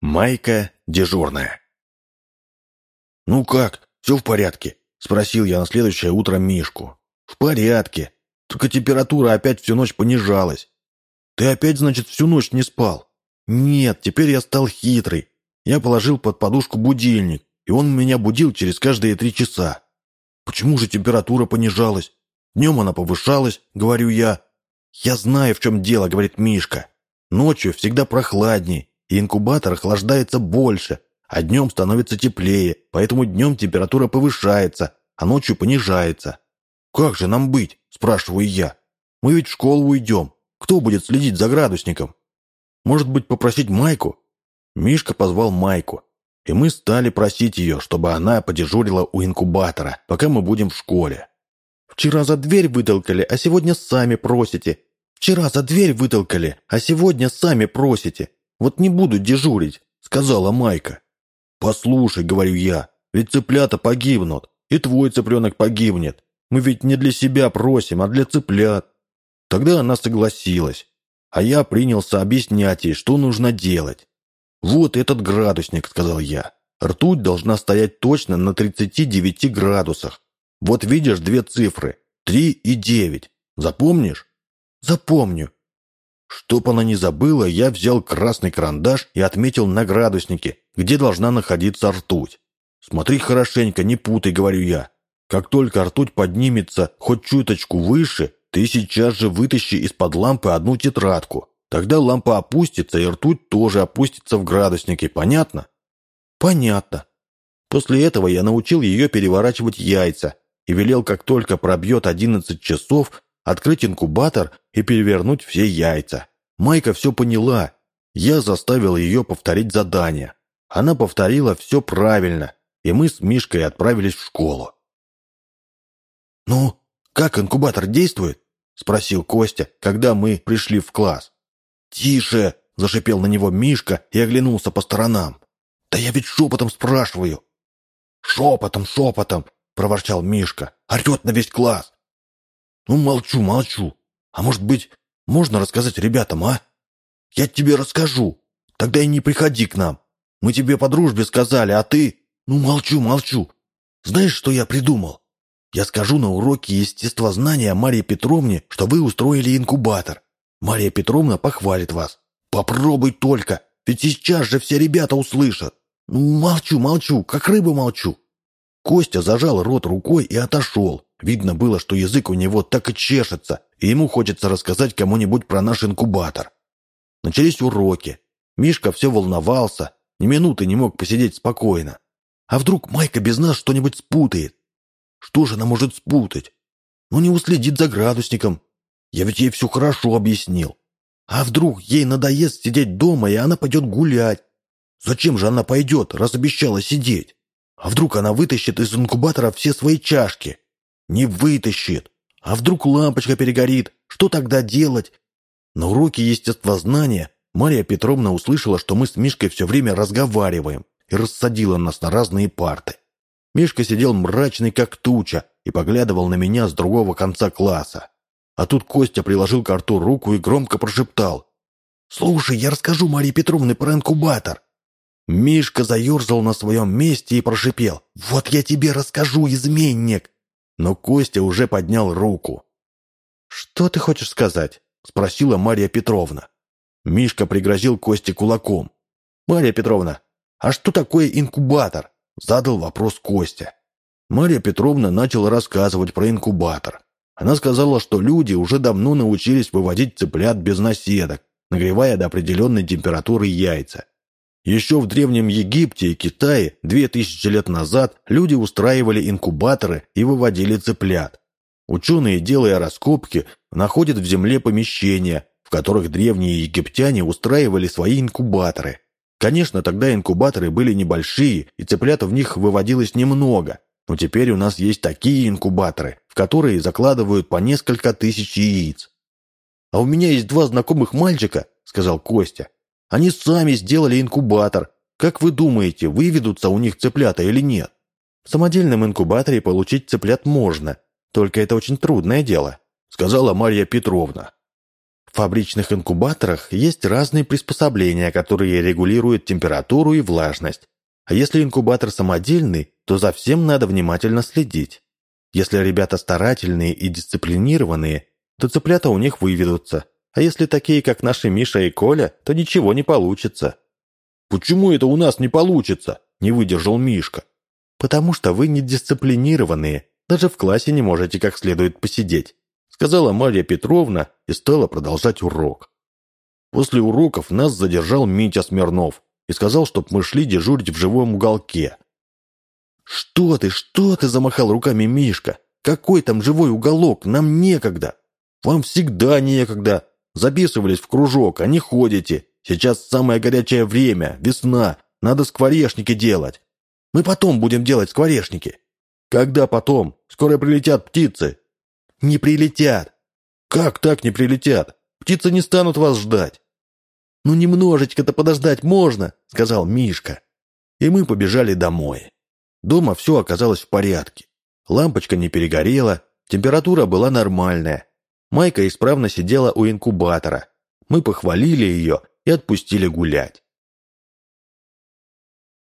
Майка дежурная. «Ну как, все в порядке?» — спросил я на следующее утро Мишку. «В порядке. Только температура опять всю ночь понижалась. Ты опять, значит, всю ночь не спал?» «Нет, теперь я стал хитрый. Я положил под подушку будильник, и он меня будил через каждые три часа. Почему же температура понижалась? Днем она повышалась, говорю я. Я знаю, в чем дело, говорит Мишка. Ночью всегда прохладнее, и инкубатор охлаждается больше, а днем становится теплее, поэтому днем температура повышается, а ночью понижается. «Как же нам быть?» – спрашиваю я. «Мы ведь в школу уйдем. Кто будет следить за градусником? Может быть, попросить Майку?» Мишка позвал Майку, и мы стали просить ее, чтобы она подежурила у инкубатора, пока мы будем в школе. «Вчера за дверь вытолкали, а сегодня сами просите. Вчера за дверь вытолкали, а сегодня сами просите. Вот не буду дежурить», — сказала Майка. «Послушай», — говорю я, — «ведь цыплята погибнут, и твой цыпленок погибнет. Мы ведь не для себя просим, а для цыплят». Тогда она согласилась, а я принялся объяснять ей, что нужно делать. «Вот этот градусник», — сказал я. «Ртуть должна стоять точно на 39 градусах. Вот видишь две цифры — 3 и 9. Запомнишь?» «Запомню», Чтоб она не забыла, я взял красный карандаш и отметил на градуснике, где должна находиться ртуть. «Смотри хорошенько, не путай», — говорю я. «Как только ртуть поднимется хоть чуточку выше, ты сейчас же вытащи из-под лампы одну тетрадку. Тогда лампа опустится, и ртуть тоже опустится в градуснике. Понятно?» «Понятно». После этого я научил ее переворачивать яйца и велел, как только пробьет одиннадцать часов, открыть инкубатор и перевернуть все яйца. Майка все поняла. Я заставил ее повторить задание. Она повторила все правильно, и мы с Мишкой отправились в школу. «Ну, как инкубатор действует?» — спросил Костя, когда мы пришли в класс. «Тише!» — зашипел на него Мишка и оглянулся по сторонам. «Да я ведь шепотом спрашиваю!» «Шепотом, шепотом!» — проворчал Мишка. «Орет на весь класс!» «Ну, молчу, молчу. А может быть, можно рассказать ребятам, а? Я тебе расскажу. Тогда и не приходи к нам. Мы тебе по дружбе сказали, а ты... Ну, молчу, молчу. Знаешь, что я придумал? Я скажу на уроке естествознания Марии Петровне, что вы устроили инкубатор. Мария Петровна похвалит вас. Попробуй только, ведь сейчас же все ребята услышат. Ну, молчу, молчу, как рыба молчу. Костя зажал рот рукой и отошел. Видно было, что язык у него так и чешется, и ему хочется рассказать кому-нибудь про наш инкубатор. Начались уроки. Мишка все волновался, ни минуты не мог посидеть спокойно. А вдруг Майка без нас что-нибудь спутает? Что же она может спутать? Ну не уследит за градусником. Я ведь ей все хорошо объяснил. А вдруг ей надоест сидеть дома, и она пойдет гулять? Зачем же она пойдет, раз обещала сидеть? А вдруг она вытащит из инкубатора все свои чашки? Не вытащит. А вдруг лампочка перегорит? Что тогда делать? На уроке естествознания Мария Петровна услышала, что мы с Мишкой все время разговариваем и рассадила нас на разные парты. Мишка сидел мрачный, как туча, и поглядывал на меня с другого конца класса. А тут Костя приложил к рту руку и громко прошептал. «Слушай, я расскажу Марии Петровне про инкубатор». Мишка заерзал на своем месте и прошипел. «Вот я тебе расскажу, изменник!» Но Костя уже поднял руку. «Что ты хочешь сказать?» — спросила Мария Петровна. Мишка пригрозил Косте кулаком. «Мария Петровна, а что такое инкубатор?» — задал вопрос Костя. Мария Петровна начала рассказывать про инкубатор. Она сказала, что люди уже давно научились выводить цыплят без наседок, нагревая до определенной температуры яйца. Еще в Древнем Египте и Китае две тысячи лет назад люди устраивали инкубаторы и выводили цыплят. Ученые, делая раскопки, находят в земле помещения, в которых древние египтяне устраивали свои инкубаторы. Конечно, тогда инкубаторы были небольшие, и цыплят в них выводилось немного, но теперь у нас есть такие инкубаторы, в которые закладывают по несколько тысяч яиц. «А у меня есть два знакомых мальчика», — сказал Костя. Они сами сделали инкубатор. Как вы думаете, выведутся у них цыплята или нет? В самодельном инкубаторе получить цыплят можно, только это очень трудное дело, сказала Марья Петровна. В фабричных инкубаторах есть разные приспособления, которые регулируют температуру и влажность. А если инкубатор самодельный, то за всем надо внимательно следить. Если ребята старательные и дисциплинированные, то цыплята у них выведутся. А если такие, как наши Миша и Коля, то ничего не получится. «Почему это у нас не получится?» – не выдержал Мишка. «Потому что вы не дисциплинированные, даже в классе не можете как следует посидеть», сказала Марья Петровна и стала продолжать урок. После уроков нас задержал Митя Смирнов и сказал, чтоб мы шли дежурить в живом уголке. «Что ты, что ты?» – замахал руками Мишка. «Какой там живой уголок? Нам некогда!» «Вам всегда некогда!» Записывались в кружок, а не ходите. Сейчас самое горячее время, весна. Надо скворечники делать. Мы потом будем делать скворечники. Когда потом? Скоро прилетят птицы. Не прилетят. Как так не прилетят? Птицы не станут вас ждать. Ну немножечко-то подождать можно, сказал Мишка. И мы побежали домой. Дома все оказалось в порядке. Лампочка не перегорела, температура была нормальная. Майка исправно сидела у инкубатора. Мы похвалили ее и отпустили гулять.